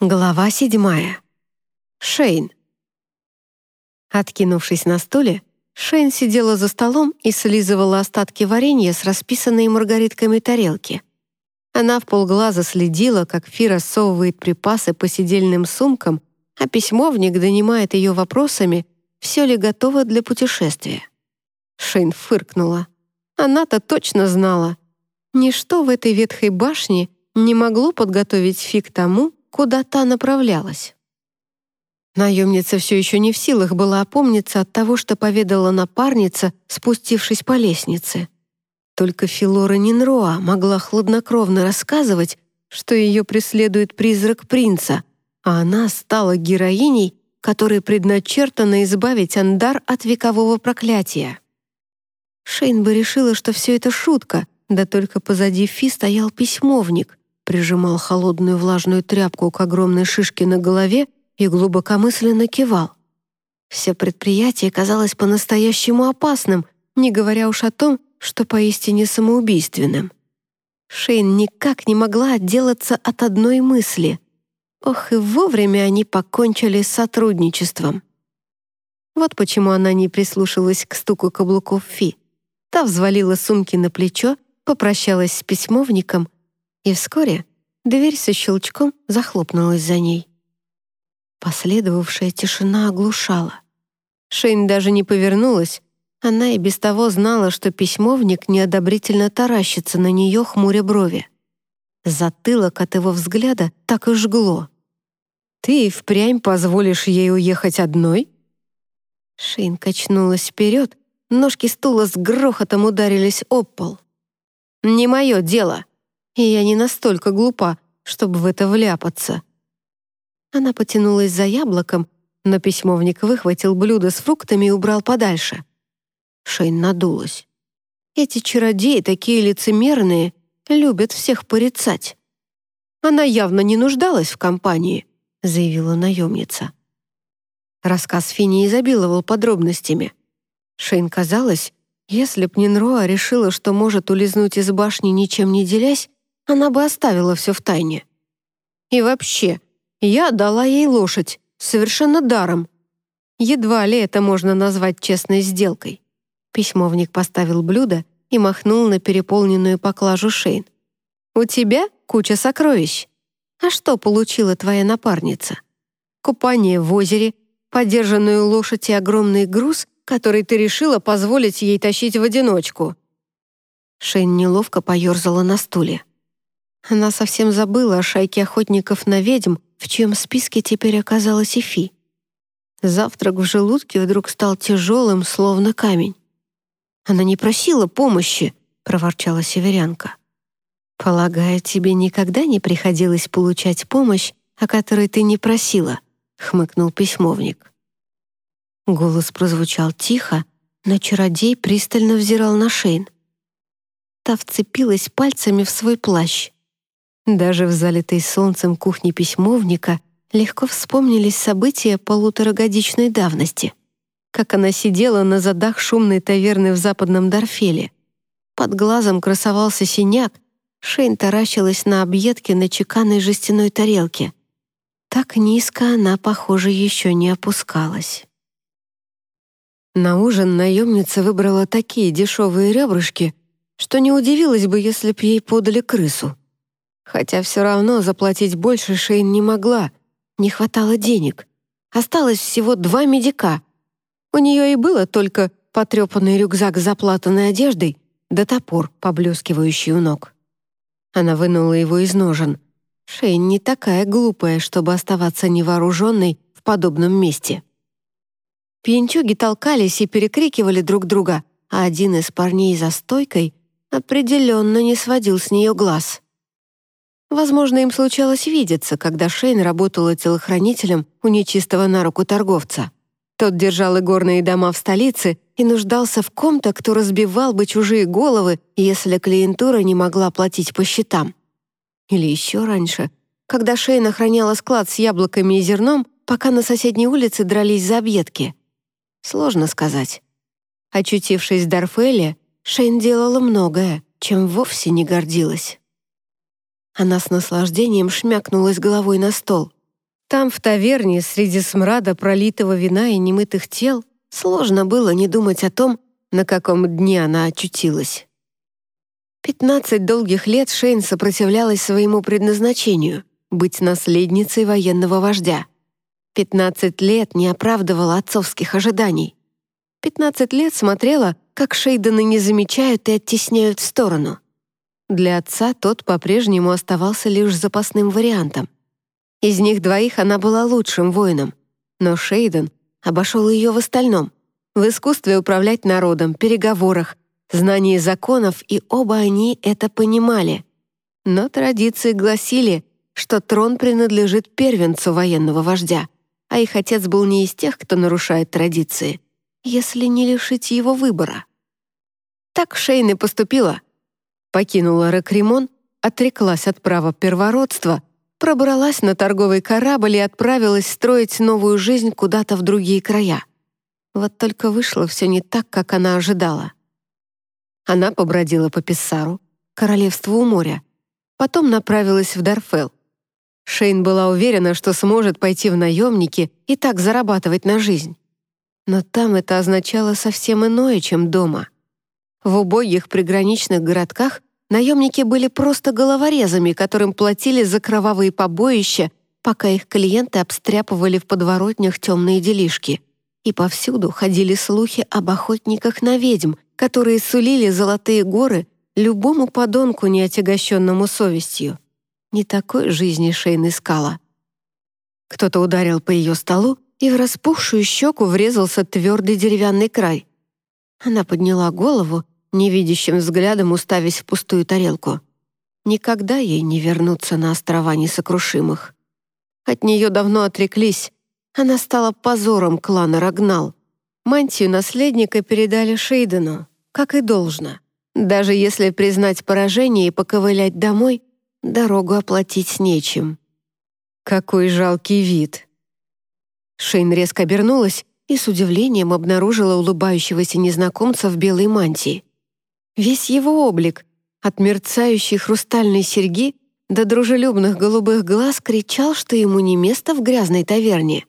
Глава седьмая. Шейн. Откинувшись на стуле, Шейн сидела за столом и слизывала остатки варенья с расписанной маргаритками тарелки. Она в полглаза следила, как Фи рассовывает припасы по сидельным сумкам, а письмовник донимает ее вопросами, все ли готово для путешествия. Шейн фыркнула. Она-то точно знала. Ничто в этой ветхой башне не могло подготовить Фи к тому, куда та направлялась. Наемница все еще не в силах была опомниться от того, что поведала напарница, спустившись по лестнице. Только Филора Нинроа могла хладнокровно рассказывать, что ее преследует призрак принца, а она стала героиней, которой предначертано избавить Андар от векового проклятия. Шейн бы решила, что все это шутка, да только позади Фи стоял письмовник, прижимал холодную влажную тряпку к огромной шишке на голове и глубокомысленно кивал. Все предприятие казалось по-настоящему опасным, не говоря уж о том, что поистине самоубийственным. Шейн никак не могла отделаться от одной мысли. Ох, и вовремя они покончили с сотрудничеством. Вот почему она не прислушалась к стуку каблуков Фи. Та взвалила сумки на плечо, попрощалась с письмовником и вскоре дверь со щелчком захлопнулась за ней. Последовавшая тишина оглушала. Шейн даже не повернулась, она и без того знала, что письмовник неодобрительно таращится на нее, хмуря брови. Затылок от его взгляда так и жгло. «Ты впрямь позволишь ей уехать одной?» Шейн качнулась вперед, ножки стула с грохотом ударились об пол. «Не мое дело!» И я не настолько глупа, чтобы в это вляпаться. Она потянулась за яблоком, но письмовник выхватил блюдо с фруктами и убрал подальше. Шейн надулась. Эти чародеи такие лицемерные, любят всех порицать. Она явно не нуждалась в компании, заявила наемница. Рассказ Фини изобиловал подробностями. Шейн казалось, если б Нинроа решила, что может улизнуть из башни, ничем не делясь, она бы оставила все в тайне. И вообще, я дала ей лошадь, совершенно даром. Едва ли это можно назвать честной сделкой. Письмовник поставил блюдо и махнул на переполненную поклажу Шейн. «У тебя куча сокровищ. А что получила твоя напарница? Купание в озере, подержанную лошадь и огромный груз, который ты решила позволить ей тащить в одиночку». Шейн неловко поерзала на стуле. Она совсем забыла о шайке охотников на ведьм, в чьем списке теперь оказалась Эфи. Завтрак в желудке вдруг стал тяжелым, словно камень. «Она не просила помощи», — проворчала северянка. «Полагаю, тебе никогда не приходилось получать помощь, о которой ты не просила», — хмыкнул письмовник. Голос прозвучал тихо, но чародей пристально взирал на Шейн. Та вцепилась пальцами в свой плащ. Даже в залитой солнцем кухне письмовника легко вспомнились события полуторагодичной давности. Как она сидела на задах шумной таверны в западном Дарфеле. Под глазом красовался синяк, Шейн таращилась на объедки на чеканной жестяной тарелке. Так низко она, похоже, еще не опускалась. На ужин наемница выбрала такие дешевые ребрышки, что не удивилась бы, если б ей подали крысу. Хотя все равно заплатить больше Шейн не могла. Не хватало денег. Осталось всего два медика. У нее и было только потрепанный рюкзак с заплатанной одеждой да топор, поблескивающий у ног. Она вынула его из ножен. Шейн не такая глупая, чтобы оставаться невооруженной в подобном месте. Пьянчуги толкались и перекрикивали друг друга, а один из парней за стойкой определенно не сводил с нее глаз. Возможно, им случалось видеться, когда Шейн работала телохранителем у нечистого на руку торговца. Тот держал игорные дома в столице и нуждался в ком-то, кто разбивал бы чужие головы, если клиентура не могла платить по счетам. Или еще раньше, когда Шейн охраняла склад с яблоками и зерном, пока на соседней улице дрались за объедки. Сложно сказать. Очутившись в Дарфеле, Шейн делала многое, чем вовсе не гордилась. Она с наслаждением шмякнулась головой на стол. Там, в таверне, среди смрада пролитого вина и немытых тел, сложно было не думать о том, на каком дне она очутилась. Пятнадцать долгих лет Шейн сопротивлялась своему предназначению — быть наследницей военного вождя. Пятнадцать лет не оправдывала отцовских ожиданий. Пятнадцать лет смотрела, как Шейдена не замечают и оттесняют в сторону. Для отца тот по-прежнему оставался лишь запасным вариантом. Из них двоих она была лучшим воином, но Шейден обошел ее в остальном — в искусстве управлять народом, переговорах, знании законов, и оба они это понимали. Но традиции гласили, что трон принадлежит первенцу военного вождя, а их отец был не из тех, кто нарушает традиции, если не лишить его выбора. Так Шейн и поступила. Покинула Рекримон, отреклась от права первородства, пробралась на торговый корабль и отправилась строить новую жизнь куда-то в другие края. Вот только вышло все не так, как она ожидала. Она побродила по Писсару, королевству у моря, потом направилась в Дарфел. Шейн была уверена, что сможет пойти в наемники и так зарабатывать на жизнь. Но там это означало совсем иное, чем дома. В убогих приграничных городках наемники были просто головорезами, которым платили за кровавые побоища, пока их клиенты обстряпывали в подворотнях темные делишки. И повсюду ходили слухи об охотниках на ведьм, которые сулили золотые горы любому подонку, неотягощенному совестью. Не такой жизни Шейн искала. Кто-то ударил по ее столу, и в распухшую щеку врезался твердый деревянный край. Она подняла голову, невидящим взглядом уставясь в пустую тарелку. Никогда ей не вернуться на острова несокрушимых. От нее давно отреклись. Она стала позором клана Рагнал. Мантию наследника передали Шейдену, как и должно. Даже если признать поражение и поковылять домой, дорогу оплатить нечем. Какой жалкий вид. Шейн резко обернулась и с удивлением обнаружила улыбающегося незнакомца в белой мантии. Весь его облик, от мерцающей хрустальной серьги до дружелюбных голубых глаз, кричал, что ему не место в грязной таверне.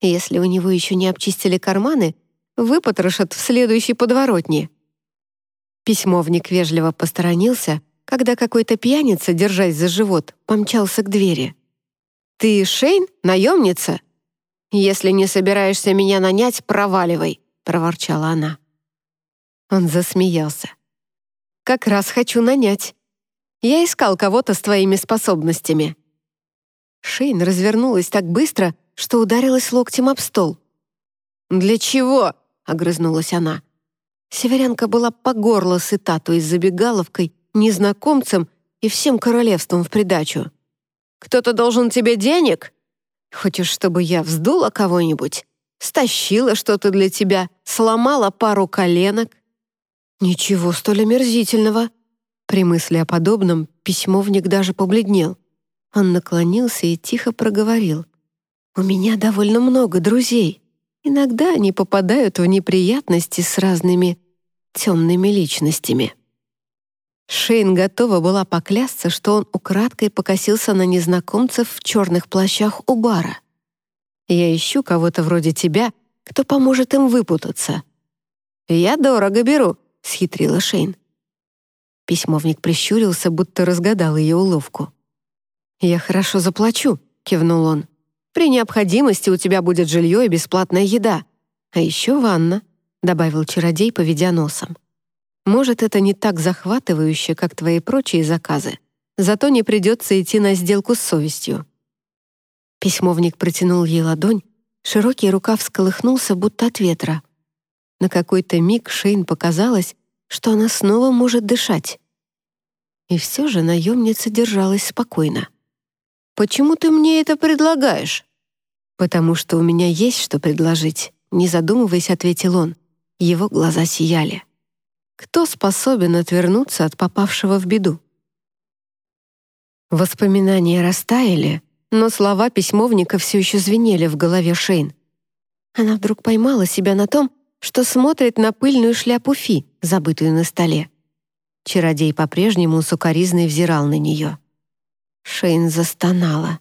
Если у него еще не обчистили карманы, выпотрошат в следующей подворотне. Письмовник вежливо посторонился, когда какой-то пьяница, держась за живот, помчался к двери. «Ты Шейн, наемница?» «Если не собираешься меня нанять, проваливай», — проворчала она. Он засмеялся. «Как раз хочу нанять. Я искал кого-то с твоими способностями». Шейн развернулась так быстро, что ударилась локтем об стол. «Для чего?» — огрызнулась она. Северянка была по горло сыта той забегаловкой, незнакомцем и всем королевством в придачу. «Кто-то должен тебе денег? Хочешь, чтобы я вздула кого-нибудь? Стащила что-то для тебя, сломала пару коленок?» «Ничего столь омерзительного!» При мысли о подобном письмовник даже побледнел. Он наклонился и тихо проговорил. У меня довольно много друзей. Иногда они попадают в неприятности с разными темными личностями. Шейн готова была поклясться, что он украдкой покосился на незнакомцев в черных плащах у бара. «Я ищу кого-то вроде тебя, кто поможет им выпутаться». «Я дорого беру», — схитрила Шейн. Письмовник прищурился, будто разгадал ее уловку. «Я хорошо заплачу», — кивнул он. При необходимости у тебя будет жилье и бесплатная еда. А еще ванна», — добавил чародей, поведя носом. «Может, это не так захватывающе, как твои прочие заказы, зато не придется идти на сделку с совестью». Письмовник протянул ей ладонь, широкий рукав всколыхнулся, будто от ветра. На какой-то миг Шейн показалось, что она снова может дышать. И все же наемница держалась спокойно. «Почему ты мне это предлагаешь?» «Потому что у меня есть что предложить», — не задумываясь, ответил он. Его глаза сияли. «Кто способен отвернуться от попавшего в беду?» Воспоминания растаяли, но слова письмовника все еще звенели в голове Шейн. Она вдруг поймала себя на том, что смотрит на пыльную шляпу Фи, забытую на столе. Чародей по-прежнему сукоризной взирал на нее. Шейн застонала.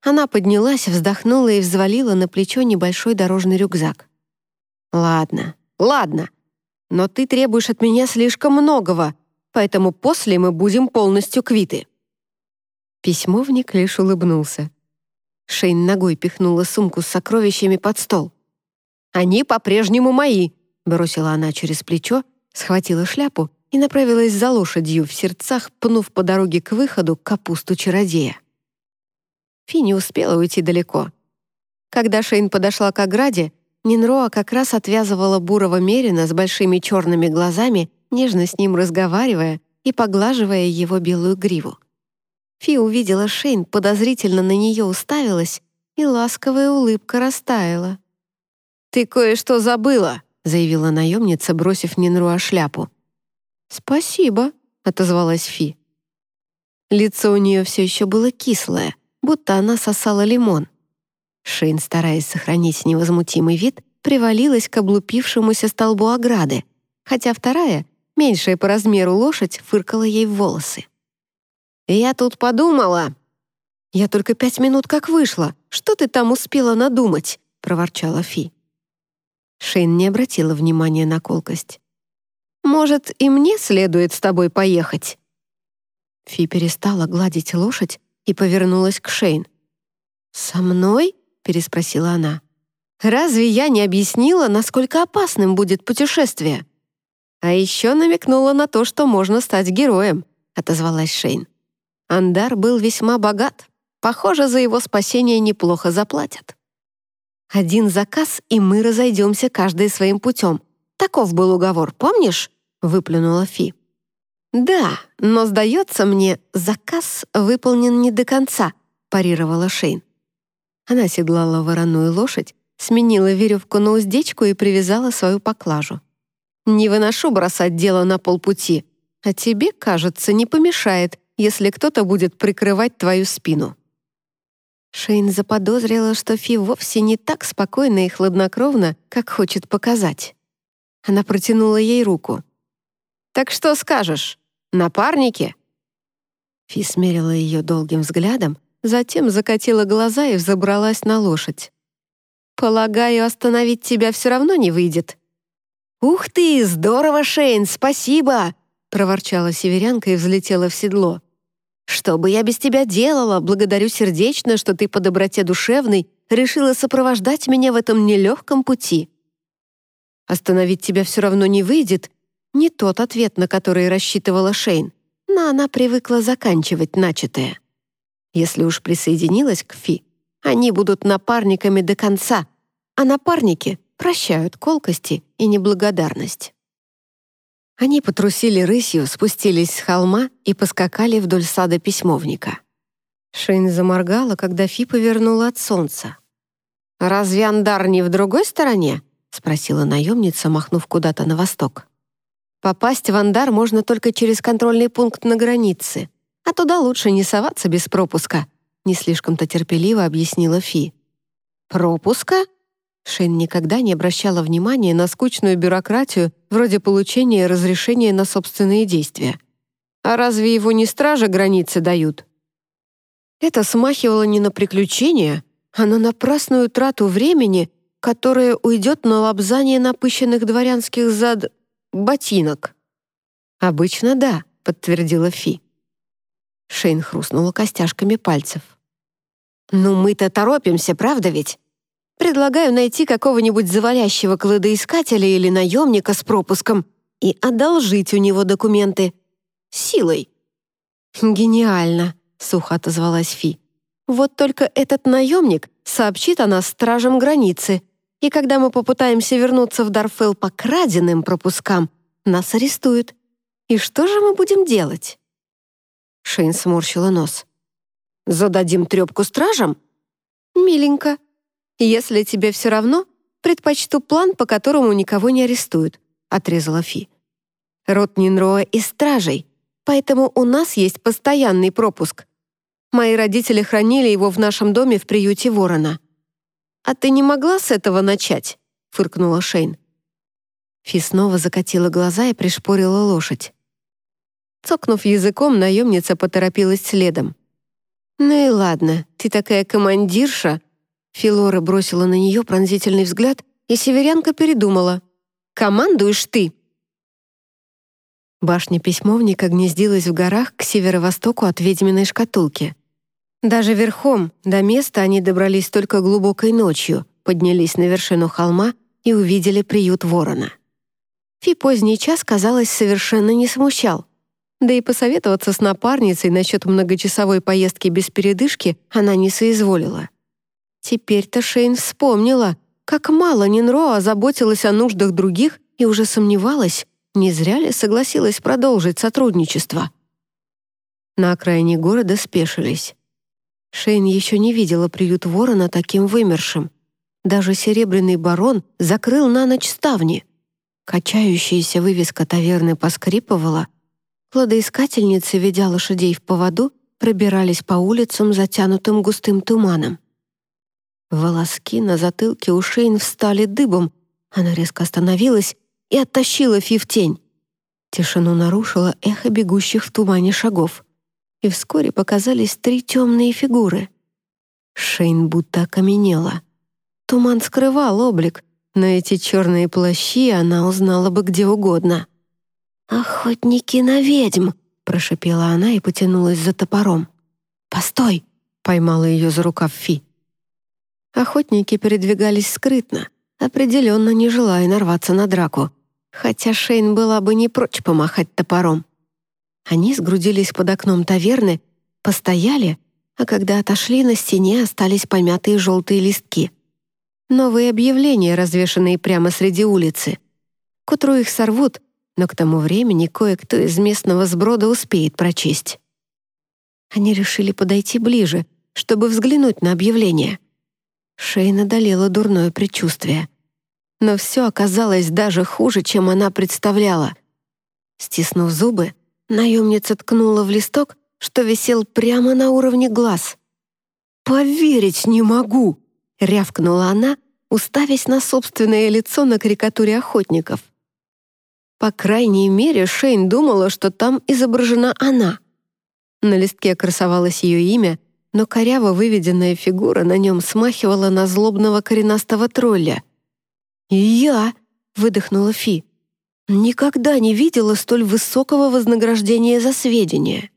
Она поднялась, вздохнула и взвалила на плечо небольшой дорожный рюкзак. «Ладно, ладно, но ты требуешь от меня слишком многого, поэтому после мы будем полностью квиты». Письмовник лишь улыбнулся. Шейн ногой пихнула сумку с сокровищами под стол. «Они по-прежнему мои», — бросила она через плечо, схватила шляпу и направилась за лошадью в сердцах, пнув по дороге к выходу капусту чародея. Фи не успела уйти далеко. Когда Шейн подошла к ограде, Нинроа как раз отвязывала бурого мерина с большими черными глазами, нежно с ним разговаривая и поглаживая его белую гриву. Фи увидела Шейн, подозрительно на нее уставилась, и ласковая улыбка растаяла. «Ты кое-что забыла», — заявила наемница, бросив Нинруа шляпу. «Спасибо», — отозвалась Фи. Лицо у нее все еще было кислое, будто она сосала лимон. Шейн, стараясь сохранить невозмутимый вид, привалилась к облупившемуся столбу ограды, хотя вторая, меньшая по размеру лошадь, фыркала ей в волосы. «Я тут подумала...» «Я только пять минут как вышла. Что ты там успела надумать?» — проворчала Фи. Шейн не обратила внимания на колкость. «Может, и мне следует с тобой поехать?» Фи перестала гладить лошадь и повернулась к Шейн. «Со мной?» — переспросила она. «Разве я не объяснила, насколько опасным будет путешествие?» «А еще намекнула на то, что можно стать героем», — отозвалась Шейн. Андар был весьма богат. Похоже, за его спасение неплохо заплатят. Один заказ, и мы разойдемся каждый своим путем. Таков был уговор, помнишь?» — выплюнула Фи. «Да, но, сдается мне, заказ выполнен не до конца», — парировала Шейн. Она седлала вороную лошадь, сменила веревку на уздечку и привязала свою поклажу. «Не выношу бросать дело на полпути, а тебе, кажется, не помешает, если кто-то будет прикрывать твою спину». Шейн заподозрила, что Фи вовсе не так спокойно и хладнокровно, как хочет показать. Она протянула ей руку. «Так что скажешь? Напарники?» Фи смерила ее долгим взглядом, затем закатила глаза и взобралась на лошадь. «Полагаю, остановить тебя все равно не выйдет». «Ух ты, здорово, Шейн, спасибо!» проворчала северянка и взлетела в седло. «Что бы я без тебя делала? Благодарю сердечно, что ты по доброте душевной решила сопровождать меня в этом нелегком пути». «Остановить тебя все равно не выйдет» — не тот ответ, на который рассчитывала Шейн, но она привыкла заканчивать начатое. Если уж присоединилась к Фи, они будут напарниками до конца, а напарники прощают колкости и неблагодарность. Они потрусили рысью, спустились с холма и поскакали вдоль сада письмовника. Шейн заморгала, когда Фи повернула от солнца. «Разве Андар не в другой стороне?» — спросила наемница, махнув куда-то на восток. «Попасть в Андар можно только через контрольный пункт на границе, а туда лучше не соваться без пропуска», — не слишком-то терпеливо объяснила Фи. «Пропуска?» Шейн никогда не обращала внимания на скучную бюрократию вроде получения разрешения на собственные действия. А разве его не стражи границы дают? Это смахивало не на приключения, а на напрасную трату времени, которая уйдет на лобзание напыщенных дворянских зад... ботинок. «Обычно да», — подтвердила Фи. Шейн хрустнула костяшками пальцев. «Ну мы-то торопимся, правда ведь? Предлагаю найти какого-нибудь завалящего кладоискателя или наемника с пропуском и одолжить у него документы. Силой. «Гениально», — сухо отозвалась Фи. «Вот только этот наемник сообщит о нас стражам границы, и когда мы попытаемся вернуться в Дарфел по краденным пропускам, нас арестуют. И что же мы будем делать?» Шейн сморщила нос. «Зададим трепку стражам?» «Миленько», «Если тебе все равно, предпочту план, по которому никого не арестуют», — отрезала Фи. «Рот Нинроа из стражей, поэтому у нас есть постоянный пропуск. Мои родители хранили его в нашем доме в приюте Ворона». «А ты не могла с этого начать?» — фыркнула Шейн. Фи снова закатила глаза и пришпорила лошадь. Цокнув языком, наемница поторопилась следом. «Ну и ладно, ты такая командирша!» Филора бросила на нее пронзительный взгляд, и северянка передумала. «Командуешь ты!» Башня письмовника гнездилась в горах к северо-востоку от ведьминой шкатулки. Даже верхом до места они добрались только глубокой ночью, поднялись на вершину холма и увидели приют ворона. Фи поздний час, казалось, совершенно не смущал. Да и посоветоваться с напарницей насчет многочасовой поездки без передышки она не соизволила. Теперь-то Шейн вспомнила, как мало Нинро озаботилась о нуждах других и уже сомневалась, не зря ли согласилась продолжить сотрудничество. На окраине города спешились. Шейн еще не видела приют ворона таким вымершим. Даже серебряный барон закрыл на ночь ставни. Качающаяся вывеска таверны поскрипывала — Кладоискательницы, ведя лошадей в поводу, пробирались по улицам, затянутым густым туманом. Волоски на затылке у Шейн встали дыбом. Она резко остановилась и оттащила Фи в тень. Тишину нарушило эхо бегущих в тумане шагов. И вскоре показались три темные фигуры. Шейн будто окаменела. Туман скрывал облик, но эти черные плащи она узнала бы где угодно. «Охотники на ведьм!» — прошипела она и потянулась за топором. «Постой!» — поймала ее за рукав Фи. Охотники передвигались скрытно, определенно не желая нарваться на драку, хотя Шейн была бы не прочь помахать топором. Они сгрудились под окном таверны, постояли, а когда отошли, на стене остались помятые желтые листки. Новые объявления, развешанные прямо среди улицы. К утру их сорвут, но к тому времени кое-кто из местного сброда успеет прочесть. Они решили подойти ближе, чтобы взглянуть на объявление. Шейна одолела дурное предчувствие. Но все оказалось даже хуже, чем она представляла. Стиснув зубы, наемница ткнула в листок, что висел прямо на уровне глаз. «Поверить не могу!» — рявкнула она, уставясь на собственное лицо на карикатуре охотников. По крайней мере, Шейн думала, что там изображена она. На листке красовалось ее имя, но коряво выведенная фигура на нем смахивала на злобного коренастого тролля. «И я!» — выдохнула Фи. «Никогда не видела столь высокого вознаграждения за сведения».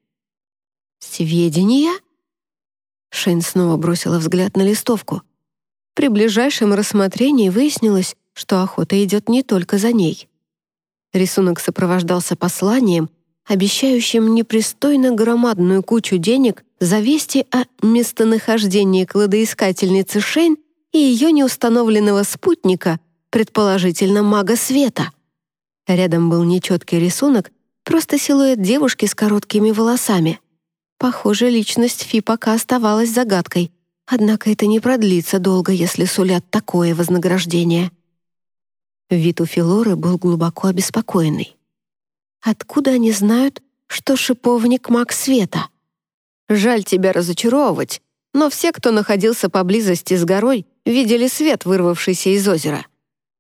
«Сведения?» Шейн снова бросила взгляд на листовку. При ближайшем рассмотрении выяснилось, что охота идет не только за ней. Рисунок сопровождался посланием, обещающим непристойно громадную кучу денег за вести о местонахождении кладоискательницы Шейн и ее неустановленного спутника, предположительно мага света. Рядом был нечеткий рисунок, просто силуэт девушки с короткими волосами. Похоже, личность Фи пока оставалась загадкой, однако это не продлится долго, если сулят такое вознаграждение. Вид у Филоры был глубоко обеспокоенный. «Откуда они знают, что шиповник маг света?» «Жаль тебя разочаровывать, но все, кто находился поблизости с горой, видели свет, вырвавшийся из озера.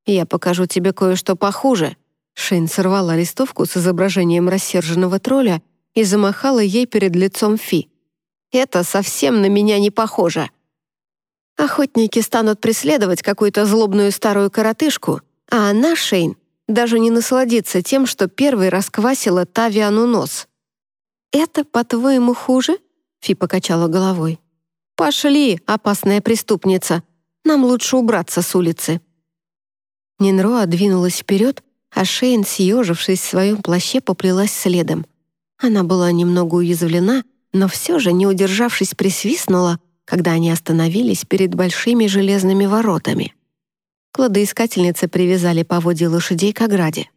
Я покажу тебе кое-что похуже». Шейн сорвала листовку с изображением рассерженного тролля и замахала ей перед лицом Фи. «Это совсем на меня не похоже». Охотники станут преследовать какую-то злобную старую коротышку, а она, Шейн, даже не насладится тем, что первой расквасила Тавиану нос. «Это, по-твоему, хуже?» — Фи покачала головой. «Пошли, опасная преступница. Нам лучше убраться с улицы». Нинроа двинулась вперед, а Шейн, съежившись в своем плаще, поплелась следом. Она была немного уязвлена, но все же, не удержавшись, присвистнула, когда они остановились перед большими железными воротами. Кладоискательницы привязали поводья лошадей к ограде.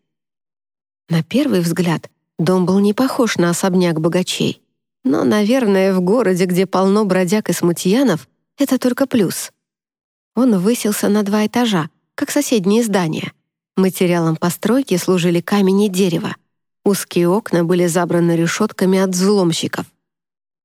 На первый взгляд дом был не похож на особняк богачей. Но, наверное, в городе, где полно бродяг и смутьянов, это только плюс. Он высился на два этажа, как соседние здания. Материалом постройки служили камень и дерево. Узкие окна были забраны решетками от взломщиков.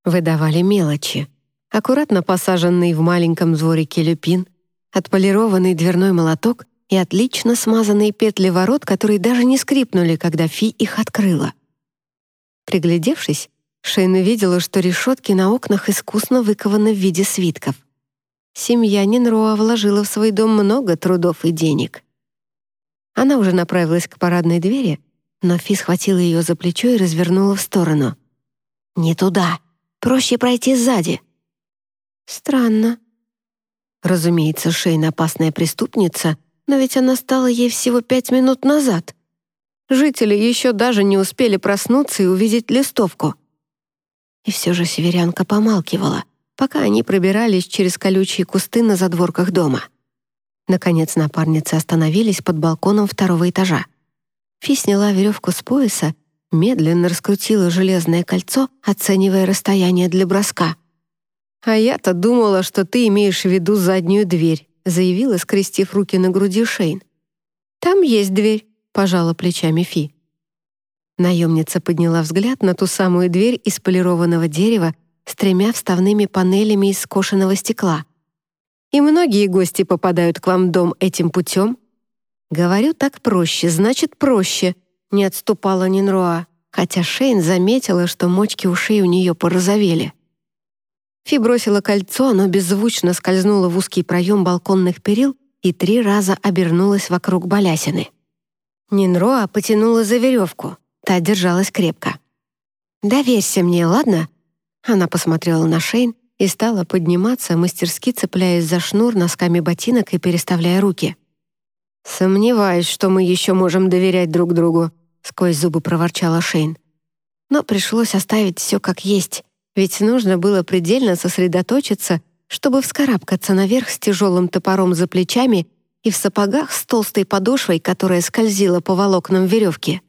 Выдавали мелочи. Аккуратно посаженный в маленьком дворике люпин, отполированный дверной молоток и отлично смазанные петли ворот, которые даже не скрипнули, когда Фи их открыла. Приглядевшись, Шейн увидела, что решетки на окнах искусно выкованы в виде свитков. Семья Нинроа вложила в свой дом много трудов и денег. Она уже направилась к парадной двери, но Фи схватила ее за плечо и развернула в сторону. «Не туда. Проще пройти сзади». «Странно». Разумеется, Шейн опасная преступница, но ведь она стала ей всего пять минут назад. Жители еще даже не успели проснуться и увидеть листовку. И все же северянка помалкивала, пока они пробирались через колючие кусты на задворках дома. Наконец напарницы остановились под балконом второго этажа. Фи сняла веревку с пояса, медленно раскрутила железное кольцо, оценивая расстояние для броска. «А я-то думала, что ты имеешь в виду заднюю дверь», заявила, скрестив руки на груди Шейн. «Там есть дверь», — пожала плечами Фи. Наемница подняла взгляд на ту самую дверь из полированного дерева с тремя вставными панелями из скошенного стекла. «И многие гости попадают к вам в дом этим путем?» «Говорю так проще, значит проще», — не отступала Нинруа, хотя Шейн заметила, что мочки ушей у нее порозовели. Фи бросила кольцо, оно беззвучно скользнуло в узкий проем балконных перил и три раза обернулась вокруг балясины. Нинроа потянула за веревку. Та держалась крепко. «Доверься мне, ладно?» Она посмотрела на Шейн и стала подниматься, мастерски цепляясь за шнур носками ботинок и переставляя руки. «Сомневаюсь, что мы еще можем доверять друг другу», — сквозь зубы проворчала Шейн. Но пришлось оставить все как есть, ведь нужно было предельно сосредоточиться, чтобы вскарабкаться наверх с тяжелым топором за плечами и в сапогах с толстой подошвой, которая скользила по волокнам веревки.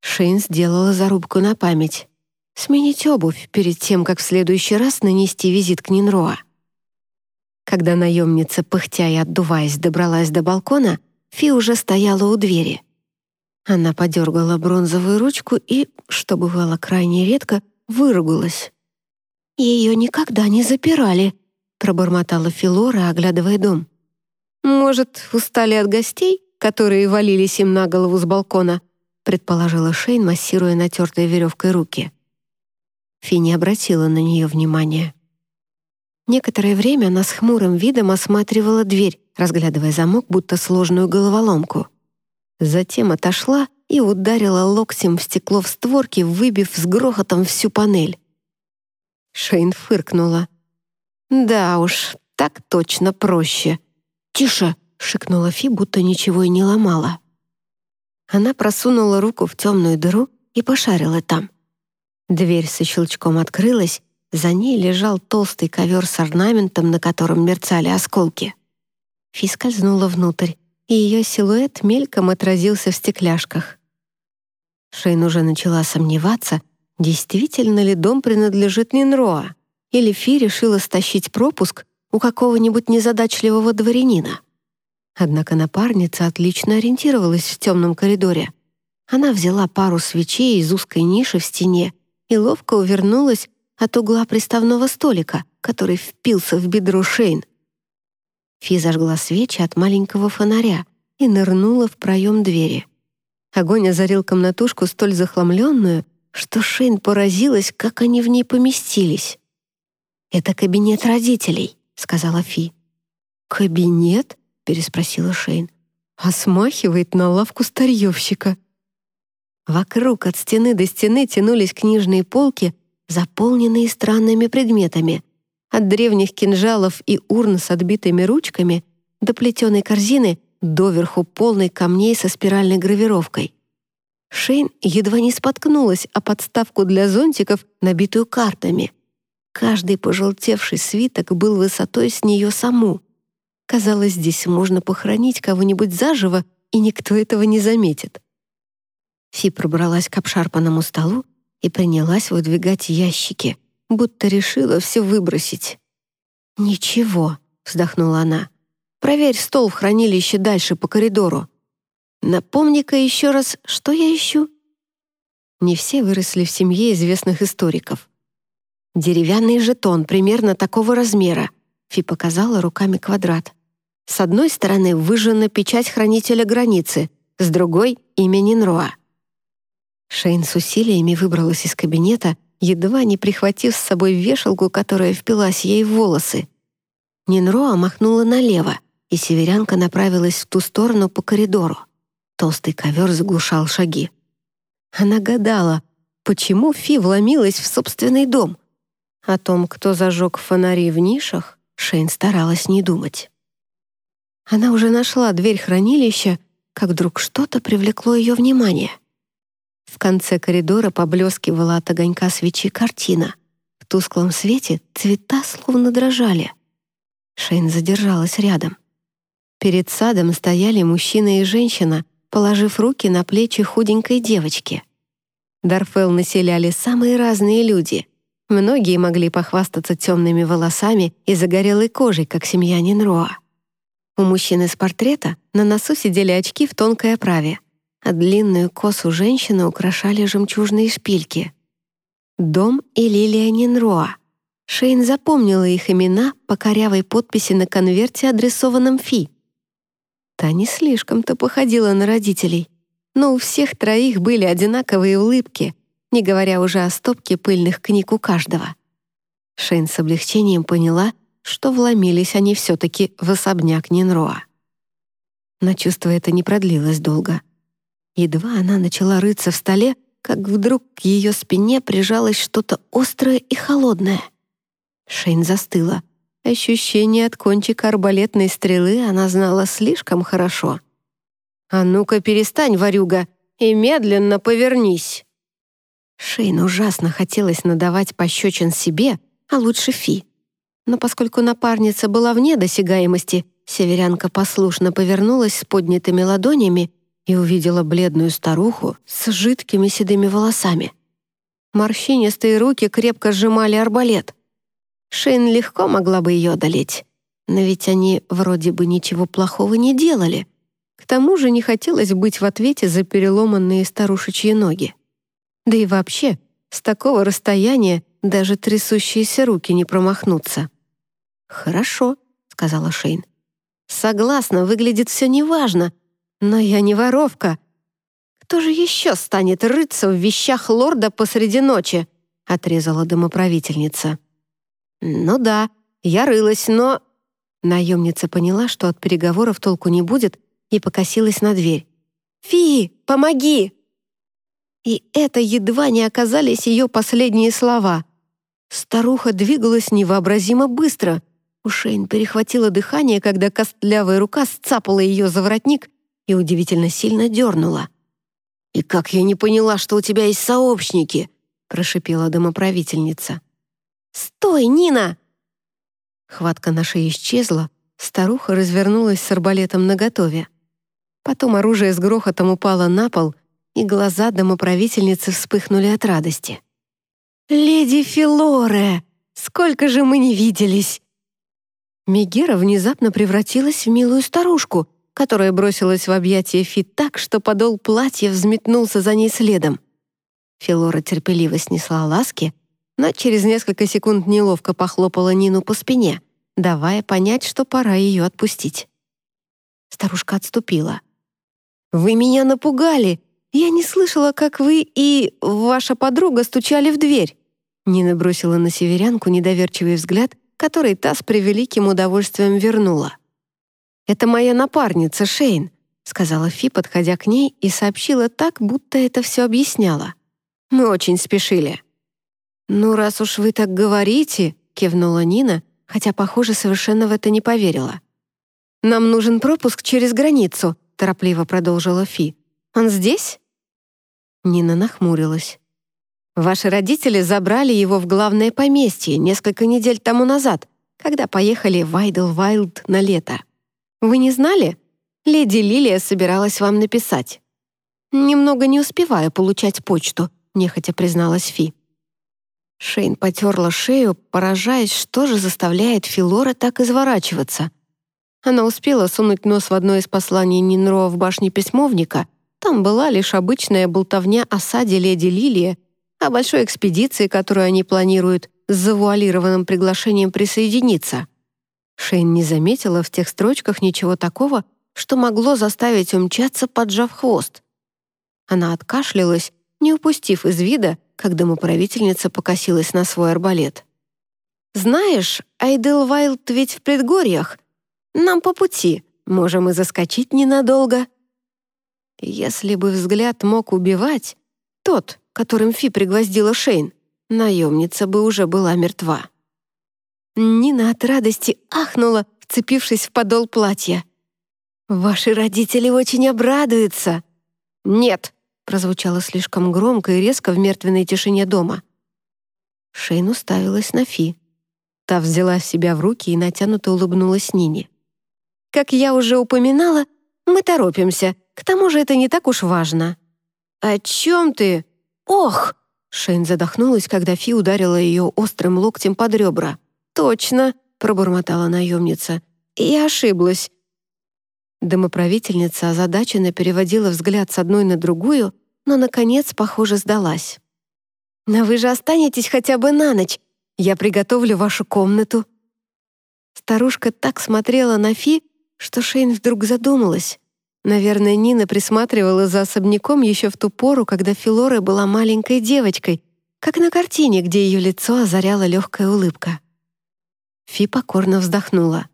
Шейн сделала зарубку на память. Сменить обувь перед тем, как в следующий раз нанести визит к Нинроа. Когда наемница, пыхтя и отдуваясь, добралась до балкона, Фи уже стояла у двери. Она подергала бронзовую ручку и, что бывало крайне редко, выругалась. «Ее никогда не запирали», — пробормотала Филора, оглядывая дом. «Может, устали от гостей, которые валились им на голову с балкона?» Предположила Шейн, массируя натертой веревкой руки. Фи обратила на нее внимания. Некоторое время она с хмурым видом осматривала дверь, разглядывая замок, будто сложную головоломку. Затем отошла и ударила локтем в стекло в створке, выбив с грохотом всю панель. Шейн фыркнула. «Да уж, так точно проще». «Тише!» — шикнула Фи, будто ничего и не ломала. Она просунула руку в темную дыру и пошарила там. Дверь со щелчком открылась, за ней лежал толстый ковер с орнаментом, на котором мерцали осколки. Фи скользнула внутрь, и ее силуэт мельком отразился в стекляшках. Шейн уже начала сомневаться, действительно ли дом принадлежит Нинроа, или Фи решила стащить пропуск у какого-нибудь незадачливого дворянина. Однако напарница отлично ориентировалась в темном коридоре. Она взяла пару свечей из узкой ниши в стене и ловко увернулась от угла приставного столика, который впился в бедро Шейн. Фи зажгла свечи от маленького фонаря и нырнула в проем двери. Огонь озарил комнатушку столь захламленную, что Шейн поразилась, как они в ней поместились. «Это кабинет родителей», — сказала Фи. «Кабинет?» Переспросила Шейн. «А смахивает на лавку старьевщика». Вокруг от стены до стены тянулись книжные полки, заполненные странными предметами. От древних кинжалов и урн с отбитыми ручками до плетеной корзины, доверху полной камней со спиральной гравировкой. Шейн едва не споткнулась о подставку для зонтиков, набитую картами. Каждый пожелтевший свиток был высотой с нее саму. Казалось, здесь можно похоронить кого-нибудь заживо, и никто этого не заметит. Фи пробралась к обшарпанному столу и принялась выдвигать ящики, будто решила все выбросить. «Ничего», — вздохнула она. «Проверь стол в хранилище дальше по коридору. Напомни-ка еще раз, что я ищу?» Не все выросли в семье известных историков. «Деревянный жетон примерно такого размера», — Фи показала руками квадрат. С одной стороны выжжена печать хранителя границы, с другой — имя Нинроа. Шейн с усилиями выбралась из кабинета, едва не прихватив с собой вешалку, которая впилась ей в волосы. Нинроа махнула налево, и северянка направилась в ту сторону по коридору. Толстый ковер заглушал шаги. Она гадала, почему Фи вломилась в собственный дом. О том, кто зажег фонари в нишах, Шейн старалась не думать. Она уже нашла дверь хранилища, как вдруг что-то привлекло ее внимание. В конце коридора поблескивала от огонька свечи картина. В тусклом свете цвета словно дрожали. Шейн задержалась рядом. Перед садом стояли мужчина и женщина, положив руки на плечи худенькой девочки. Дарфел населяли самые разные люди. Многие могли похвастаться темными волосами и загорелой кожей, как семья Нинроа. У мужчины с портрета на носу сидели очки в тонкой оправе, а длинную косу женщины украшали жемчужные шпильки. Дом и Лилия Нинроа. Шейн запомнила их имена по корявой подписи на конверте, адресованном Фи. Та не слишком-то походила на родителей, но у всех троих были одинаковые улыбки, не говоря уже о стопке пыльных книг у каждого. Шейн с облегчением поняла — что вломились они все-таки в особняк Нинроа. Но чувство это не продлилось долго. Едва она начала рыться в столе, как вдруг к ее спине прижалось что-то острое и холодное. Шейн застыла. Ощущение от кончика арбалетной стрелы она знала слишком хорошо. «А ну-ка перестань, ворюга, и медленно повернись!» Шейн ужасно хотелось надавать пощечин себе, а лучше Фи. Но поскольку напарница была вне досягаемости, северянка послушно повернулась с поднятыми ладонями и увидела бледную старуху с жидкими седыми волосами. Морщинистые руки крепко сжимали арбалет. Шейн легко могла бы ее одолеть, но ведь они вроде бы ничего плохого не делали. К тому же не хотелось быть в ответе за переломанные старушечьи ноги. Да и вообще, с такого расстояния даже трясущиеся руки не промахнутся. «Хорошо», — сказала Шейн. «Согласна, выглядит все неважно, но я не воровка. Кто же еще станет рыться в вещах лорда посреди ночи?» — отрезала домоправительница. «Ну да, я рылась, но...» Наемница поняла, что от переговоров толку не будет, и покосилась на дверь. «Фи, помоги!» И это едва не оказались ее последние слова. Старуха двигалась невообразимо быстро, у Шейн перехватило дыхание, когда костлявая рука сцапала ее за воротник и удивительно сильно дернула. «И как я не поняла, что у тебя есть сообщники!» прошипела домоправительница. «Стой, Нина!» Хватка на шее исчезла, старуха развернулась с арбалетом наготове. Потом оружие с грохотом упало на пол, и глаза домоправительницы вспыхнули от радости. «Леди Филоре! Сколько же мы не виделись!» Мегера внезапно превратилась в милую старушку, которая бросилась в объятия Фит так, что подол платья взметнулся за ней следом. Филора терпеливо снесла ласки, но через несколько секунд неловко похлопала Нину по спине, давая понять, что пора ее отпустить. Старушка отступила. «Вы меня напугали! Я не слышала, как вы и ваша подруга стучали в дверь!» Нина бросила на северянку недоверчивый взгляд — который та с превеликим удовольствием вернула. «Это моя напарница, Шейн», — сказала Фи, подходя к ней, и сообщила так, будто это все объясняла. «Мы очень спешили». «Ну, раз уж вы так говорите», — кивнула Нина, хотя, похоже, совершенно в это не поверила. «Нам нужен пропуск через границу», — торопливо продолжила Фи. «Он здесь?» Нина нахмурилась. Ваши родители забрали его в главное поместье несколько недель тому назад, когда поехали в Айдл-Вайлд на лето. Вы не знали? Леди Лилия собиралась вам написать. Немного не успеваю получать почту, нехотя призналась Фи. Шейн потерла шею, поражаясь, что же заставляет Филора так изворачиваться. Она успела сунуть нос в одно из посланий Нинро в башне письмовника. Там была лишь обычная болтовня о саде леди Лилия о большой экспедиции, которую они планируют, с завуалированным приглашением присоединиться. Шейн не заметила в тех строчках ничего такого, что могло заставить умчаться, поджав хвост. Она откашлялась, не упустив из вида, как домоправительница покосилась на свой арбалет. «Знаешь, Айделвайлд ведь в предгорьях. Нам по пути, можем и заскочить ненадолго». Если бы взгляд мог убивать, тот, которым Фи пригвоздила Шейн, наемница бы уже была мертва. Нина от радости ахнула, вцепившись в подол платья. «Ваши родители очень обрадуются!» «Нет!» — прозвучало слишком громко и резко в мертвенной тишине дома. Шейн уставилась на Фи. Та взяла себя в руки и натянуто улыбнулась Нине. «Как я уже упоминала, мы торопимся, к тому же это не так уж важно». «О чем ты?» «Ох!» Шейн задохнулась, когда Фи ударила ее острым локтем под ребра. «Точно!» — пробормотала наемница. «Я ошиблась». Домоправительница озадаченно переводила взгляд с одной на другую, но, наконец, похоже, сдалась. «Но вы же останетесь хотя бы на ночь. Я приготовлю вашу комнату». Старушка так смотрела на Фи, что Шейн вдруг задумалась. Наверное, Нина присматривала за особняком еще в ту пору, когда Филора была маленькой девочкой, как на картине, где ее лицо озаряла легкая улыбка. Фи покорно вздохнула.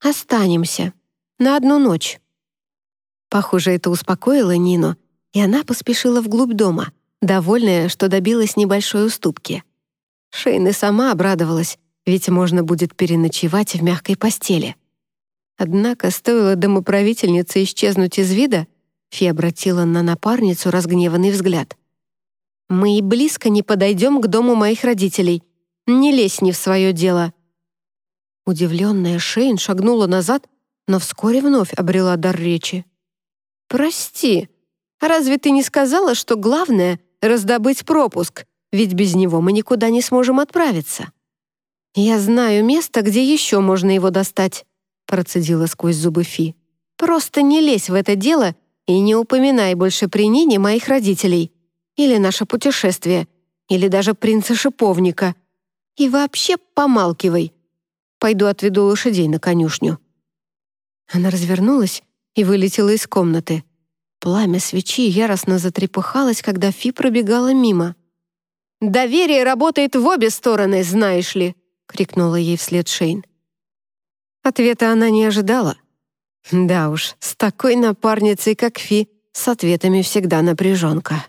«Останемся. На одну ночь». Похоже, это успокоило Нину, и она поспешила вглубь дома, довольная, что добилась небольшой уступки. Шейн сама обрадовалась, ведь можно будет переночевать в мягкой постели. Однако стоило домоправительнице исчезнуть из вида, Фи обратила на напарницу разгневанный взгляд. «Мы и близко не подойдем к дому моих родителей. Не лезь не в свое дело». Удивленная Шейн шагнула назад, но вскоре вновь обрела дар речи. «Прости, разве ты не сказала, что главное — раздобыть пропуск?» ведь без него мы никуда не сможем отправиться. Я знаю место, где еще можно его достать, процедила сквозь зубы Фи. Просто не лезь в это дело и не упоминай больше при Нине моих родителей или наше путешествие, или даже принца Шиповника. И вообще помалкивай. Пойду отведу лошадей на конюшню. Она развернулась и вылетела из комнаты. Пламя свечи яростно затрепыхалось, когда Фи пробегала мимо. «Доверие работает в обе стороны, знаешь ли!» — крикнула ей вслед Шейн. Ответа она не ожидала. Да уж, с такой напарницей, как Фи, с ответами всегда напряженка.